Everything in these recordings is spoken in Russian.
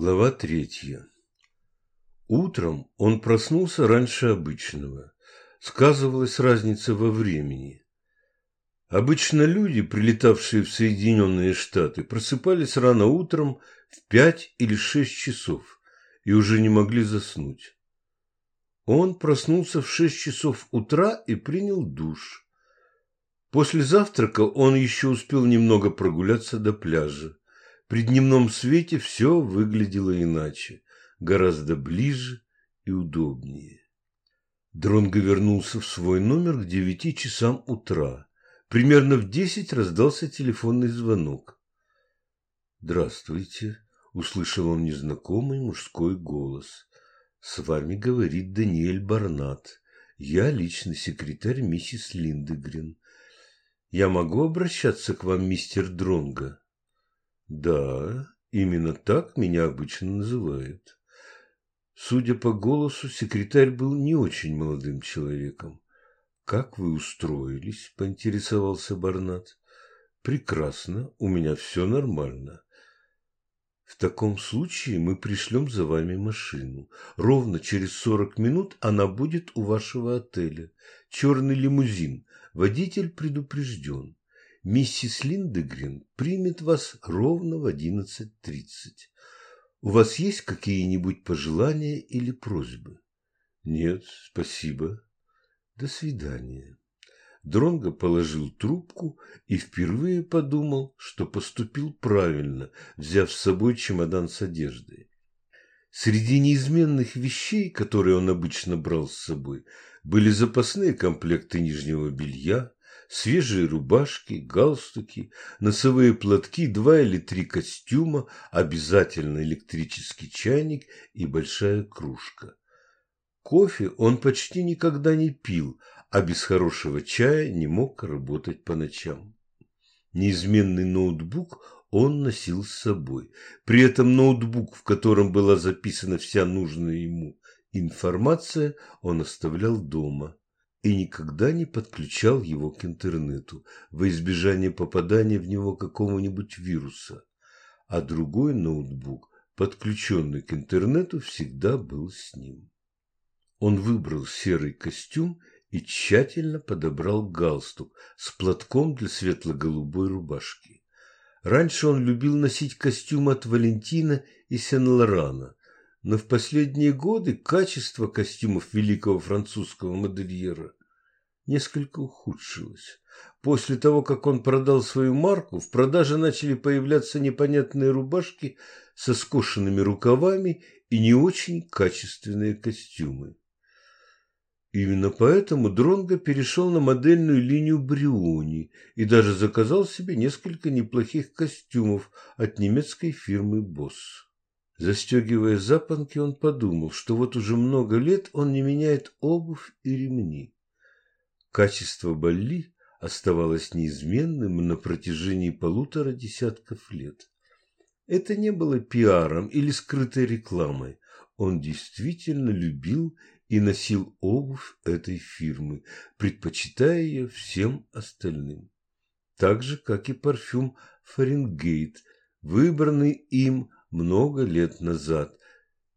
Глава третья. Утром он проснулся раньше обычного. Сказывалась разница во времени. Обычно люди, прилетавшие в Соединенные Штаты, просыпались рано утром в пять или шесть часов и уже не могли заснуть. Он проснулся в шесть часов утра и принял душ. После завтрака он еще успел немного прогуляться до пляжа. При дневном свете все выглядело иначе, гораздо ближе и удобнее. Дронго вернулся в свой номер к девяти часам утра. Примерно в десять раздался телефонный звонок. «Здравствуйте», – услышал он незнакомый мужской голос. «С вами говорит Даниэль Барнат. Я личный секретарь миссис Линдегрен. Я могу обращаться к вам, мистер Дронго?» Да, именно так меня обычно называют. Судя по голосу, секретарь был не очень молодым человеком. «Как вы устроились?» – поинтересовался Барнат. «Прекрасно, у меня все нормально. В таком случае мы пришлем за вами машину. Ровно через сорок минут она будет у вашего отеля. Черный лимузин. Водитель предупрежден. Миссис Линдегрен примет вас ровно в одиннадцать тридцать. У вас есть какие-нибудь пожелания или просьбы? Нет, спасибо. До свидания. Дронго положил трубку и впервые подумал, что поступил правильно, взяв с собой чемодан с одеждой. Среди неизменных вещей, которые он обычно брал с собой, были запасные комплекты нижнего белья, свежие рубашки, галстуки, носовые платки, два или три костюма, обязательно электрический чайник и большая кружка. Кофе он почти никогда не пил, а без хорошего чая не мог работать по ночам. Неизменный ноутбук он носил с собой. При этом ноутбук, в котором была записана вся нужная ему информация, он оставлял дома и никогда не подключал его к интернету во избежание попадания в него какого-нибудь вируса. А другой ноутбук, подключенный к интернету, всегда был с ним. Он выбрал серый костюм и тщательно подобрал галстук с платком для светло-голубой рубашки. Раньше он любил носить костюм от Валентина и Сен-Лорана, но в последние годы качество костюмов великого французского модельера несколько ухудшилось. После того, как он продал свою марку, в продаже начали появляться непонятные рубашки со скошенными рукавами и не очень качественные костюмы. Именно поэтому Дронго перешел на модельную линию Бриони и даже заказал себе несколько неплохих костюмов от немецкой фирмы «Босс». Застегивая запонки, он подумал, что вот уже много лет он не меняет обувь и ремни. Качество Балли оставалось неизменным на протяжении полутора десятков лет. Это не было пиаром или скрытой рекламой. Он действительно любил и носил обувь этой фирмы, предпочитая ее всем остальным. Так же, как и парфюм Фаренгейт, выбранный им много лет назад.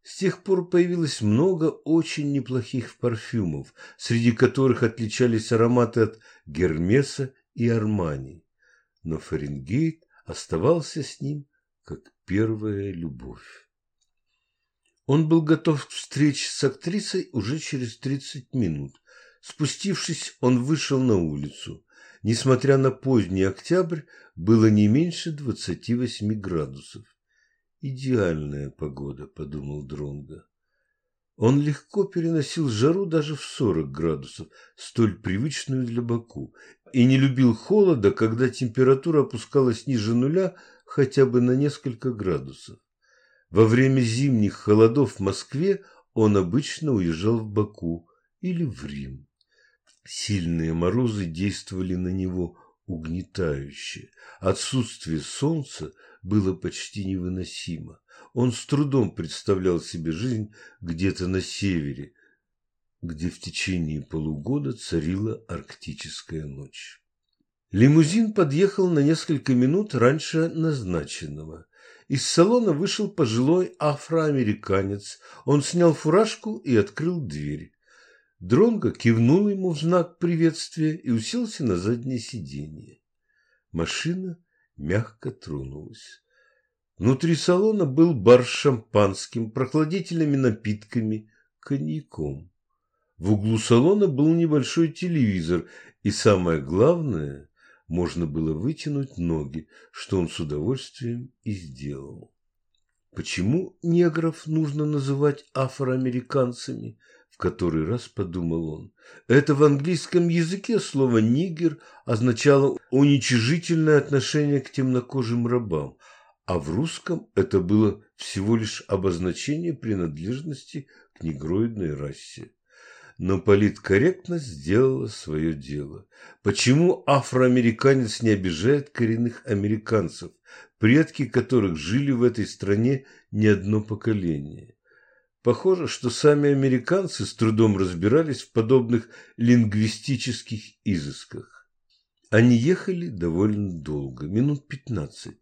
С тех пор появилось много очень неплохих парфюмов, среди которых отличались ароматы от Гермеса и Армани. Но Фаренгейт оставался с ним как первая любовь. Он был готов к встрече с актрисой уже через 30 минут. Спустившись, он вышел на улицу. Несмотря на поздний октябрь, было не меньше 28 градусов. Идеальная погода, подумал Дронго. Он легко переносил жару даже в 40 градусов, столь привычную для Баку, и не любил холода, когда температура опускалась ниже нуля хотя бы на несколько градусов. Во время зимних холодов в Москве он обычно уезжал в Баку или в Рим. Сильные морозы действовали на него угнетающе. Отсутствие солнца было почти невыносимо. Он с трудом представлял себе жизнь где-то на севере, где в течение полугода царила арктическая ночь. Лимузин подъехал на несколько минут раньше назначенного. из салона вышел пожилой афроамериканец. Он снял фуражку и открыл дверь. Дронго кивнул ему в знак приветствия и уселся на заднее сиденье. Машина мягко тронулась. Внутри салона был бар с шампанским, прохладительными напитками, коньяком. В углу салона был небольшой телевизор, и самое главное, можно было вытянуть ноги, что он с удовольствием и сделал. Почему негров нужно называть афроамериканцами? Который раз подумал он. Это в английском языке слово «нигер» означало уничижительное отношение к темнокожим рабам, а в русском это было всего лишь обозначение принадлежности к негроидной расе. Но политкорректность сделала свое дело. Почему афроамериканец не обижает коренных американцев, предки которых жили в этой стране не одно поколение? Похоже, что сами американцы с трудом разбирались в подобных лингвистических изысках. Они ехали довольно долго, минут пятнадцать.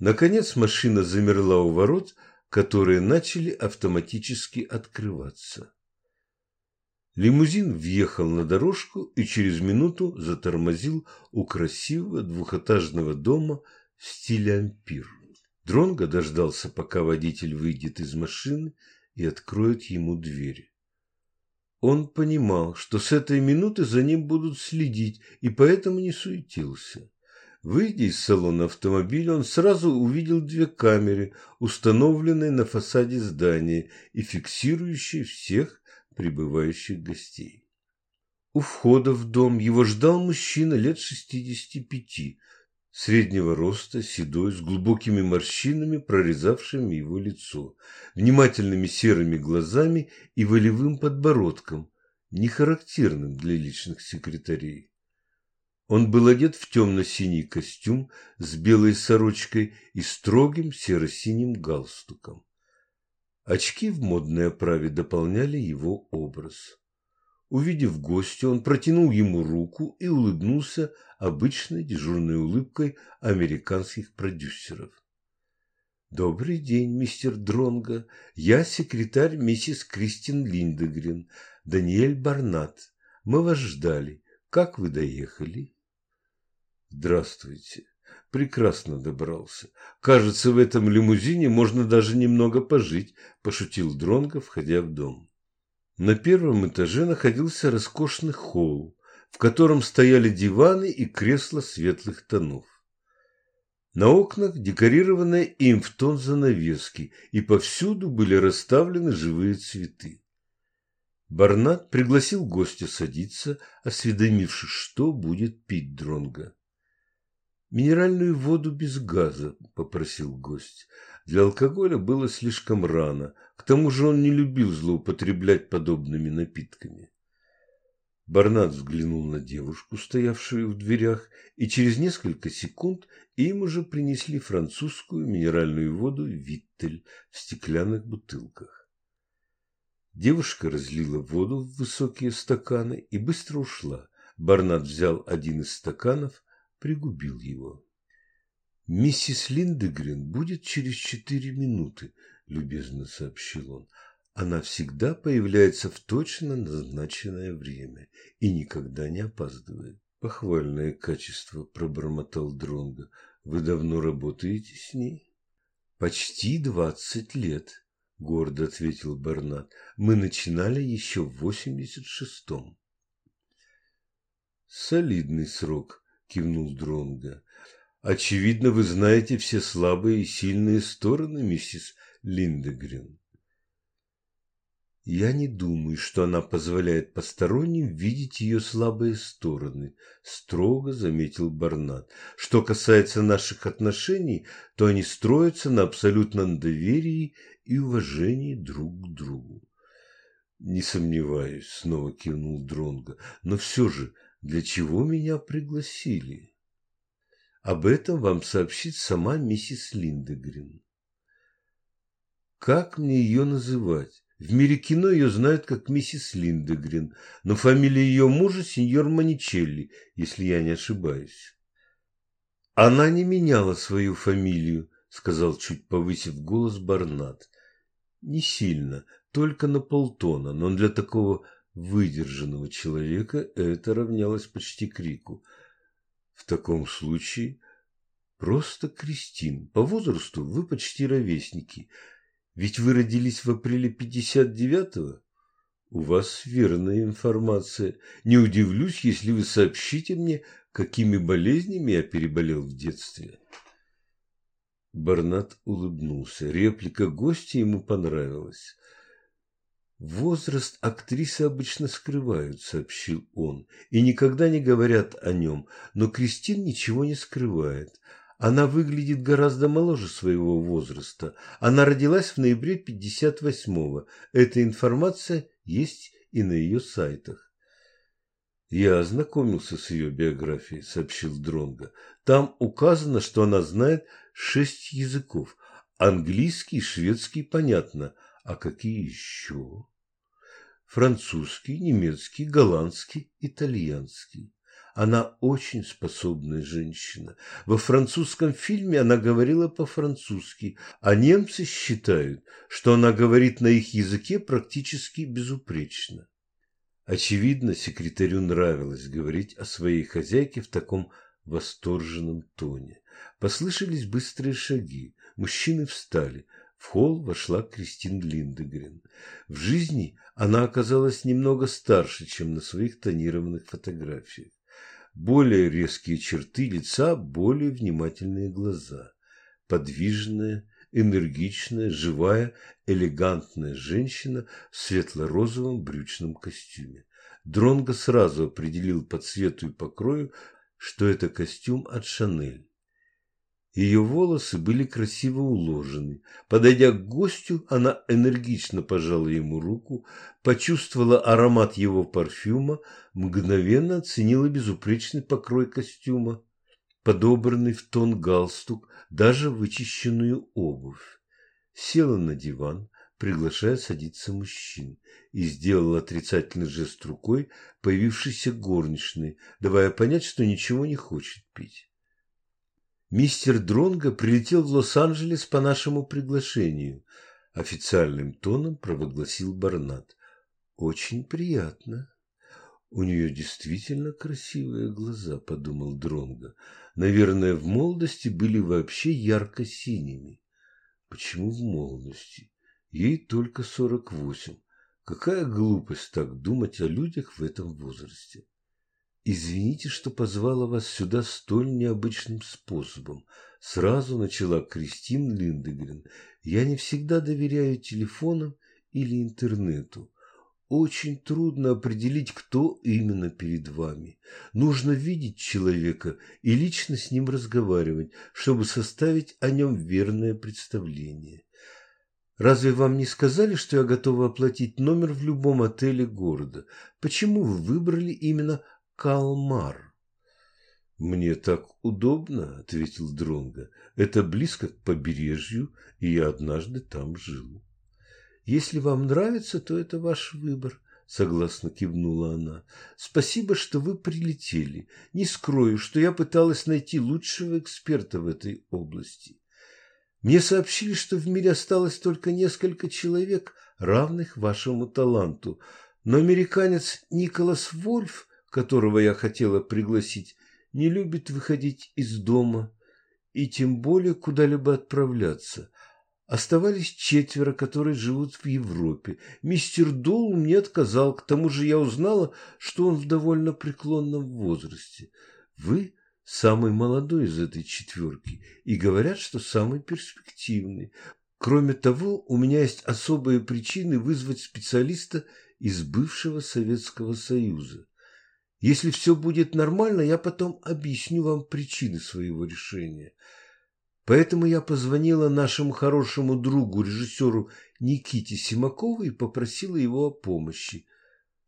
Наконец машина замерла у ворот, которые начали автоматически открываться. Лимузин въехал на дорожку и через минуту затормозил у красивого двухэтажного дома в стиле ампир. Дронго дождался, пока водитель выйдет из машины и откроет ему дверь. Он понимал, что с этой минуты за ним будут следить, и поэтому не суетился. Выйдя из салона автомобиля, он сразу увидел две камеры, установленные на фасаде здания и фиксирующие всех прибывающих гостей. У входа в дом его ждал мужчина лет шестидесяти пяти, среднего роста, седой, с глубокими морщинами, прорезавшими его лицо, внимательными серыми глазами и волевым подбородком, не характерным для личных секретарей. Он был одет в темно-синий костюм с белой сорочкой и строгим серо-синим галстуком. Очки в модной оправе дополняли его образ. Увидев гостя, он протянул ему руку и улыбнулся обычной дежурной улыбкой американских продюсеров. «Добрый день, мистер Дронго. Я секретарь миссис Кристин Линдегрен, Даниэль Барнат. Мы вас ждали. Как вы доехали?» «Здравствуйте. Прекрасно добрался. Кажется, в этом лимузине можно даже немного пожить», – пошутил Дронго, входя в дом. На первом этаже находился роскошный холл, в котором стояли диваны и кресла светлых тонов. На окнах декорированные им в тон занавески, и повсюду были расставлены живые цветы. Барнат пригласил гостя садиться, осведомившись, что будет пить Дронга. «Минеральную воду без газа», – попросил гость. Для алкоголя было слишком рано, к тому же он не любил злоупотреблять подобными напитками. Барнат взглянул на девушку, стоявшую в дверях, и через несколько секунд им уже принесли французскую минеральную воду «Виттель» в стеклянных бутылках. Девушка разлила воду в высокие стаканы и быстро ушла. Барнат взял один из стаканов, пригубил его. «Миссис Линдегрен будет через четыре минуты», – любезно сообщил он. «Она всегда появляется в точно назначенное время и никогда не опаздывает». «Похвальное качество», – пробормотал Дронго. «Вы давно работаете с ней?» «Почти двадцать лет», – гордо ответил Барнат. «Мы начинали еще в восемьдесят шестом». «Солидный срок», кивнул Дронга. Очевидно, вы знаете все слабые и сильные стороны миссис Линдегрен. Я не думаю, что она позволяет посторонним видеть ее слабые стороны, строго заметил Барнат. Что касается наших отношений, то они строятся на абсолютном доверии и уважении друг к другу. Не сомневаюсь, снова кивнул Дронга, но все же для чего меня пригласили? Об этом вам сообщит сама миссис Линдегрен. Как мне ее называть? В мире кино ее знают как миссис Линдегрен, но фамилия ее мужа сеньор Маничелли, если я не ошибаюсь. Она не меняла свою фамилию, сказал, чуть повысив голос Барнат. Не сильно, только на полтона, но для такого выдержанного человека это равнялось почти крику. В таком случае просто Кристин. По возрасту вы почти ровесники. Ведь вы родились в апреле 59-го. У вас верная информация. Не удивлюсь, если вы сообщите мне, какими болезнями я переболел в детстве. Барнат улыбнулся. Реплика гостя ему понравилась. «Возраст актрисы обычно скрывают», — сообщил он, — «и никогда не говорят о нем, но Кристин ничего не скрывает. Она выглядит гораздо моложе своего возраста. Она родилась в ноябре 58-го. Эта информация есть и на ее сайтах. Я ознакомился с ее биографией, сообщил Дронга. Там указано, что она знает шесть языков. Английский, шведский, понятно. А какие еще? Французский, немецкий, голландский, итальянский. Она очень способная женщина. Во французском фильме она говорила по-французски, а немцы считают, что она говорит на их языке практически безупречно. Очевидно, секретарю нравилось говорить о своей хозяйке в таком восторженном тоне. Послышались быстрые шаги. Мужчины встали. В холл вошла Кристин Линдегрен. В жизни она оказалась немного старше, чем на своих тонированных фотографиях. Более резкие черты лица, более внимательные глаза. Подвижная, энергичная, живая, элегантная женщина в светло-розовом брючном костюме. Дронго сразу определил по цвету и покрою, что это костюм от Шанель. Ее волосы были красиво уложены. Подойдя к гостю, она энергично пожала ему руку, почувствовала аромат его парфюма, мгновенно оценила безупречный покрой костюма, подобранный в тон галстук, даже вычищенную обувь. Села на диван, приглашая садиться мужчин, и сделала отрицательный жест рукой появившейся горничной, давая понять, что ничего не хочет пить. Мистер Дронго прилетел в Лос-Анджелес по нашему приглашению. Официальным тоном провозгласил Барнат. Очень приятно. У нее действительно красивые глаза, подумал Дронго. Наверное, в молодости были вообще ярко-синими. Почему в молодости? Ей только сорок восемь. Какая глупость так думать о людях в этом возрасте. «Извините, что позвала вас сюда столь необычным способом», – сразу начала Кристин Линдегрен. «Я не всегда доверяю телефонам или интернету. Очень трудно определить, кто именно перед вами. Нужно видеть человека и лично с ним разговаривать, чтобы составить о нем верное представление. Разве вам не сказали, что я готова оплатить номер в любом отеле города? Почему вы выбрали именно Калмар. Мне так удобно, ответил Дронга. Это близко к побережью, и я однажды там жил. Если вам нравится, то это ваш выбор, согласно кивнула она. Спасибо, что вы прилетели. Не скрою, что я пыталась найти лучшего эксперта в этой области. Мне сообщили, что в мире осталось только несколько человек, равных вашему таланту. Но американец Николас Вольф которого я хотела пригласить, не любит выходить из дома и тем более куда-либо отправляться. Оставались четверо, которые живут в Европе. Мистер Доул мне отказал, к тому же я узнала, что он в довольно преклонном возрасте. Вы самый молодой из этой четверки и говорят, что самый перспективный. Кроме того, у меня есть особые причины вызвать специалиста из бывшего Советского Союза. Если все будет нормально, я потом объясню вам причины своего решения. Поэтому я позвонила нашему хорошему другу, режиссеру Никите Симакову и попросила его о помощи.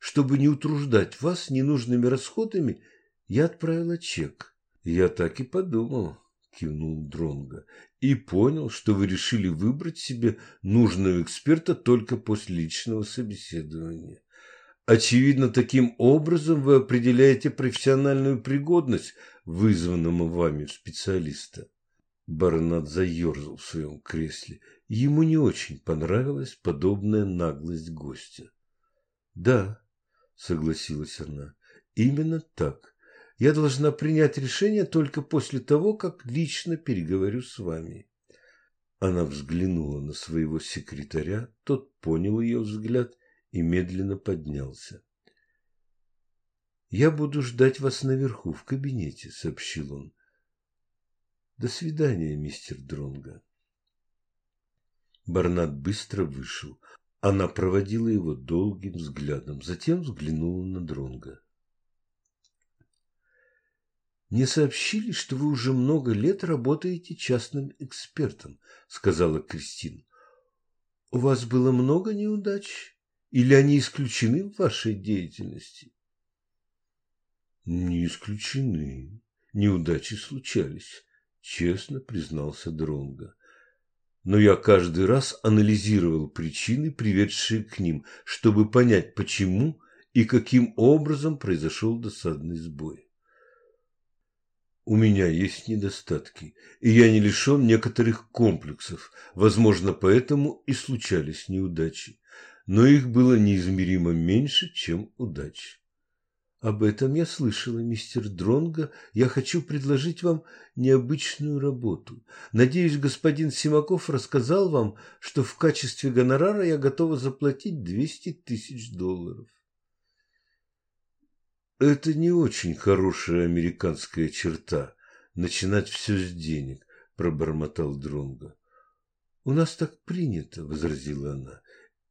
Чтобы не утруждать вас ненужными расходами, я отправила чек. Я так и подумал, кивнул Дронга, и понял, что вы решили выбрать себе нужного эксперта только после личного собеседования. Очевидно, таким образом вы определяете профессиональную пригодность вызванного вами специалиста. Барнат заерзал в своем кресле. Ему не очень понравилась подобная наглость гостя. «Да», — согласилась она, — «именно так. Я должна принять решение только после того, как лично переговорю с вами». Она взглянула на своего секретаря, тот понял ее взгляд и медленно поднялся. «Я буду ждать вас наверху, в кабинете», — сообщил он. «До свидания, мистер Дронго». Барнат быстро вышел. Она проводила его долгим взглядом, затем взглянула на Дронга. «Мне сообщили, что вы уже много лет работаете частным экспертом», — сказала Кристина. «У вас было много неудач? Или они исключены в вашей деятельности?» «Не исключены. Неудачи случались», — честно признался Дронга но я каждый раз анализировал причины, приведшие к ним, чтобы понять, почему и каким образом произошел досадный сбой. У меня есть недостатки, и я не лишен некоторых комплексов, возможно, поэтому и случались неудачи, но их было неизмеримо меньше, чем удачи. Об этом я слышала, мистер Дронго. Я хочу предложить вам необычную работу. Надеюсь, господин Симаков рассказал вам, что в качестве гонорара я готова заплатить 200 тысяч долларов. Это не очень хорошая американская черта – начинать все с денег, пробормотал Дронго. У нас так принято, возразила она.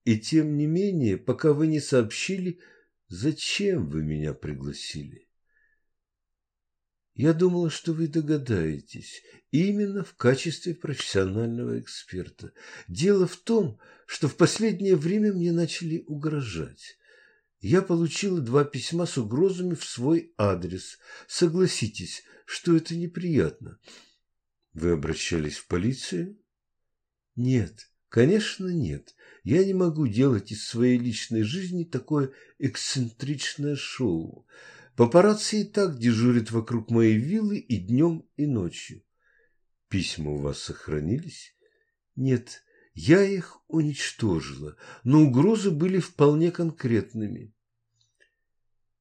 И тем не менее, пока вы не сообщили, Зачем вы меня пригласили? Я думала, что вы догадаетесь, именно в качестве профессионального эксперта. Дело в том, что в последнее время мне начали угрожать. Я получила два письма с угрозами в свой адрес. Согласитесь, что это неприятно. Вы обращались в полицию? Нет, конечно, нет. Я не могу делать из своей личной жизни такое эксцентричное шоу. Папарацци и так дежурят вокруг моей виллы и днем, и ночью. Письма у вас сохранились? Нет, я их уничтожила, но угрозы были вполне конкретными.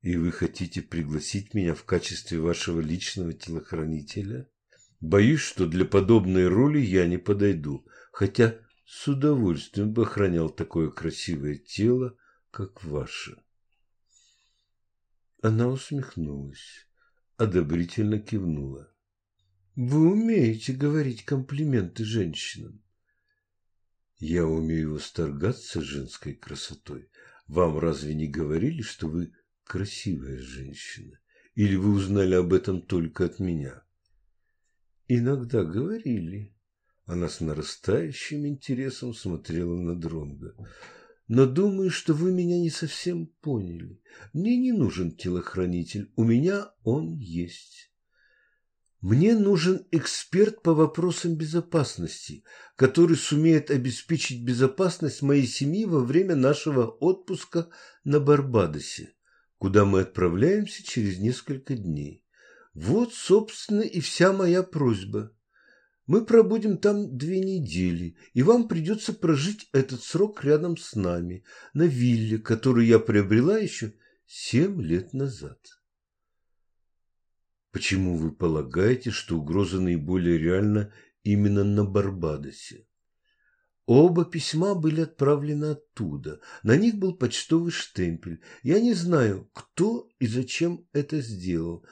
И вы хотите пригласить меня в качестве вашего личного телохранителя? Боюсь, что для подобной роли я не подойду, хотя с удовольствием бы охранял такое красивое тело, как ваше. Она усмехнулась, одобрительно кивнула. Вы умеете говорить комплименты женщинам. Я умею восторгаться женской красотой. Вам разве не говорили, что вы красивая женщина? Или вы узнали об этом только от меня? Иногда говорили, она с нарастающим интересом смотрела на Дронга. Но думаю, что вы меня не совсем поняли. Мне не нужен телохранитель, у меня он есть. Мне нужен эксперт по вопросам безопасности, который сумеет обеспечить безопасность моей семьи во время нашего отпуска на Барбадосе, куда мы отправляемся через несколько дней. Вот, собственно, и вся моя просьба. Мы пробудем там две недели, и вам придется прожить этот срок рядом с нами, на вилле, которую я приобрела еще семь лет назад. Почему вы полагаете, что угроза наиболее реальна именно на Барбадосе? Оба письма были отправлены оттуда. На них был почтовый штемпель. Я не знаю, кто и зачем это сделал,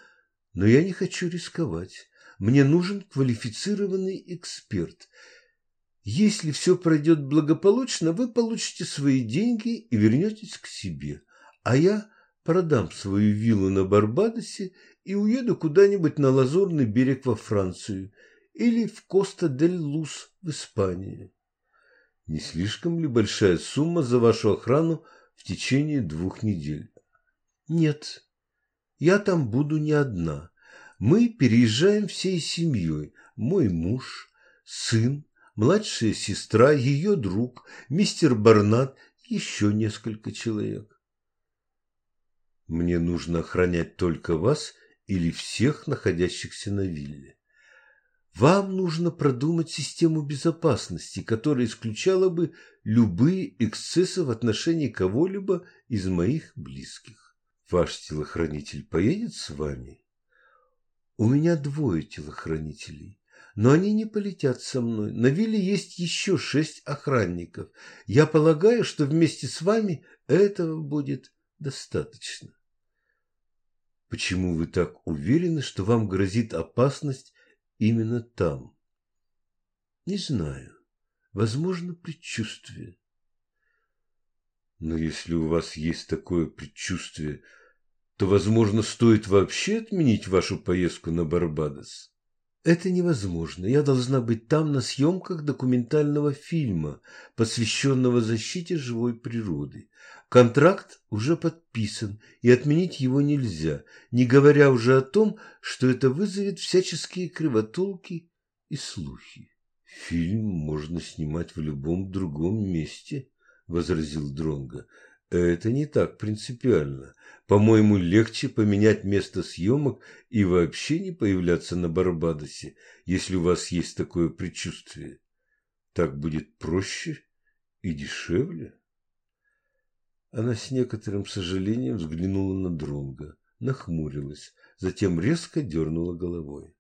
но я не хочу рисковать. Мне нужен квалифицированный эксперт. Если все пройдет благополучно, вы получите свои деньги и вернетесь к себе. А я продам свою виллу на Барбадосе и уеду куда-нибудь на Лазурный берег во Францию или в Коста-дель-Лус в Испанию. Не слишком ли большая сумма за вашу охрану в течение двух недель? Нет, я там буду не одна. Мы переезжаем всей семьей. Мой муж, сын, младшая сестра, ее друг, мистер Барнат, еще несколько человек. Мне нужно охранять только вас или всех находящихся на вилле. Вам нужно продумать систему безопасности, которая исключала бы любые эксцессы в отношении кого-либо из моих близких. Ваш телохранитель поедет с вами? У меня двое телохранителей, но они не полетят со мной. На вилле есть еще шесть охранников. Я полагаю, что вместе с вами этого будет достаточно. Почему вы так уверены, что вам грозит опасность именно там? Не знаю. Возможно, предчувствие. Но если у вас есть такое предчувствие, то, возможно, стоит вообще отменить вашу поездку на Барбадос. Это невозможно. Я должна быть там на съемках документального фильма, посвященного защите живой природы. Контракт уже подписан, и отменить его нельзя, не говоря уже о том, что это вызовет всяческие кривотолки и слухи. Фильм можно снимать в любом другом месте, возразил Дронга. Это не так принципиально. По-моему, легче поменять место съемок и вообще не появляться на Барбадосе, если у вас есть такое предчувствие. Так будет проще и дешевле. Она с некоторым сожалением взглянула на Дронга, нахмурилась, затем резко дернула головой.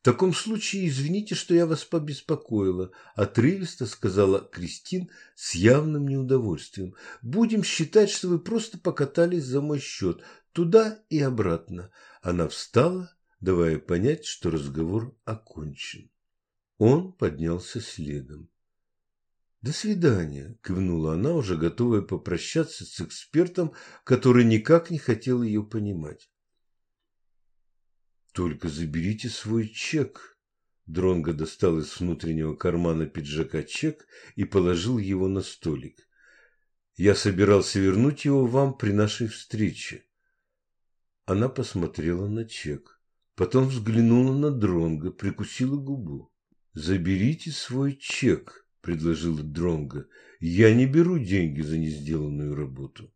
«В таком случае извините, что я вас побеспокоила», – отрывисто сказала Кристин с явным неудовольствием. «Будем считать, что вы просто покатались за мой счет, туда и обратно». Она встала, давая понять, что разговор окончен. Он поднялся следом. «До свидания», – кивнула она, уже готовая попрощаться с экспертом, который никак не хотел ее понимать. Только заберите свой чек. Дронго достал из внутреннего кармана пиджака чек и положил его на столик. Я собирался вернуть его вам при нашей встрече. Она посмотрела на чек, потом взглянула на Дронго, прикусила губу. Заберите свой чек, предложила Дронго. Я не беру деньги за несделанную работу.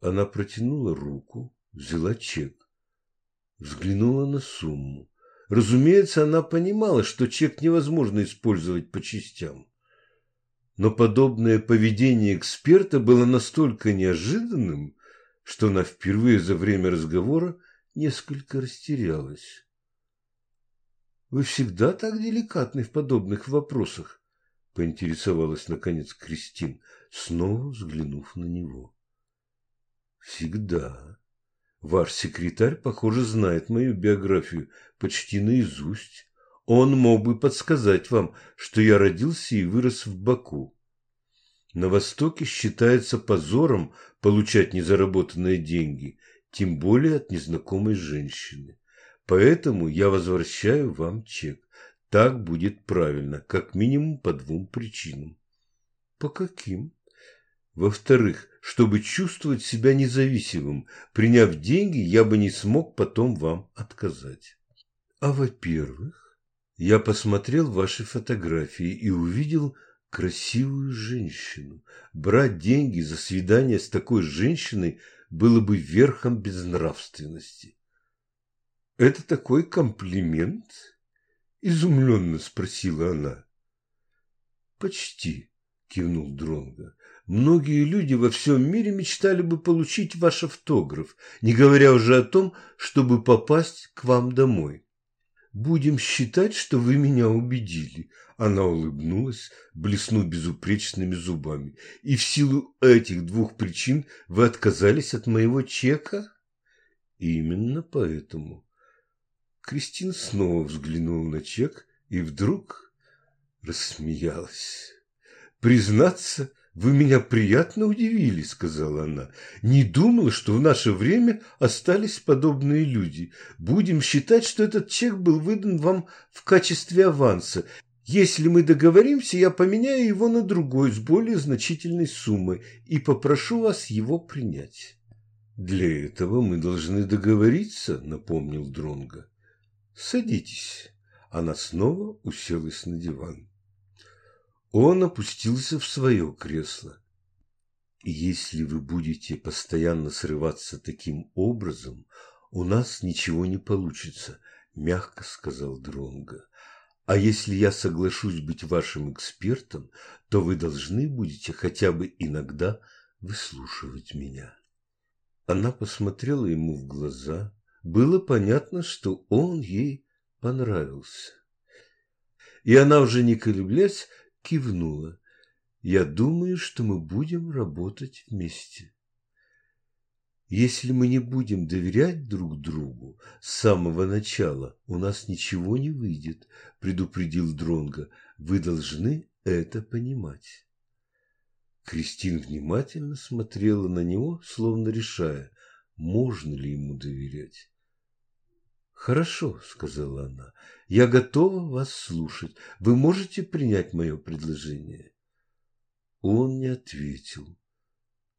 Она протянула руку, взяла чек взглянула на сумму. Разумеется, она понимала, что чек невозможно использовать по частям. Но подобное поведение эксперта было настолько неожиданным, что она впервые за время разговора несколько растерялась. «Вы всегда так деликатны в подобных вопросах?» – поинтересовалась, наконец, Кристин, снова взглянув на него. «Всегда», Ваш секретарь, похоже, знает мою биографию почти наизусть. Он мог бы подсказать вам, что я родился и вырос в Баку. На Востоке считается позором получать незаработанные деньги, тем более от незнакомой женщины. Поэтому я возвращаю вам чек. Так будет правильно, как минимум по двум причинам. По каким? Во-вторых, чтобы чувствовать себя независимым, приняв деньги, я бы не смог потом вам отказать. А во-первых, я посмотрел ваши фотографии и увидел красивую женщину. Брать деньги за свидание с такой женщиной было бы верхом безнравственности. Это такой комплимент? Изумленно спросила она. Почти, кивнул Дронго. Многие люди во всем мире мечтали бы получить ваш автограф, не говоря уже о том, чтобы попасть к вам домой. Будем считать, что вы меня убедили. Она улыбнулась, блеснув безупречными зубами. И в силу этих двух причин вы отказались от моего чека? Именно поэтому. Кристина снова взглянула на чек и вдруг рассмеялась. Признаться, «Вы меня приятно удивили», — сказала она. «Не думала, что в наше время остались подобные люди. Будем считать, что этот чек был выдан вам в качестве аванса. Если мы договоримся, я поменяю его на другой с более значительной суммой и попрошу вас его принять». «Для этого мы должны договориться», — напомнил Дронго. «Садитесь». Она снова уселась на диван. Он опустился в свое кресло. Если вы будете постоянно срываться таким образом, у нас ничего не получится, мягко сказал Дронга. А если я соглашусь быть вашим экспертом, то вы должны будете хотя бы иногда выслушивать меня. Она посмотрела ему в глаза. Было понятно, что он ей понравился. И она уже не колеблясь кивнула. Я думаю, что мы будем работать вместе. Если мы не будем доверять друг другу с самого начала, у нас ничего не выйдет, предупредил Дронга. Вы должны это понимать. Кристин внимательно смотрела на него, словно решая, можно ли ему доверять. «Хорошо», — сказала она, — «я готова вас слушать. Вы можете принять мое предложение?» Он не ответил.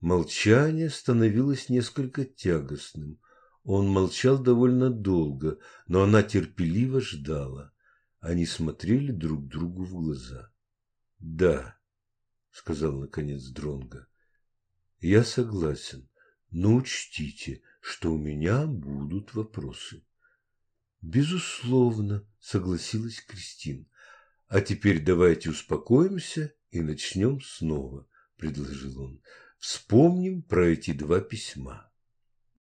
Молчание становилось несколько тягостным. Он молчал довольно долго, но она терпеливо ждала. Они смотрели друг другу в глаза. «Да», — сказал наконец Дронго, — «я согласен, но учтите, что у меня будут вопросы». «Безусловно», — согласилась Кристин. «А теперь давайте успокоимся и начнем снова», — предложил он. Вспомним про эти два письма.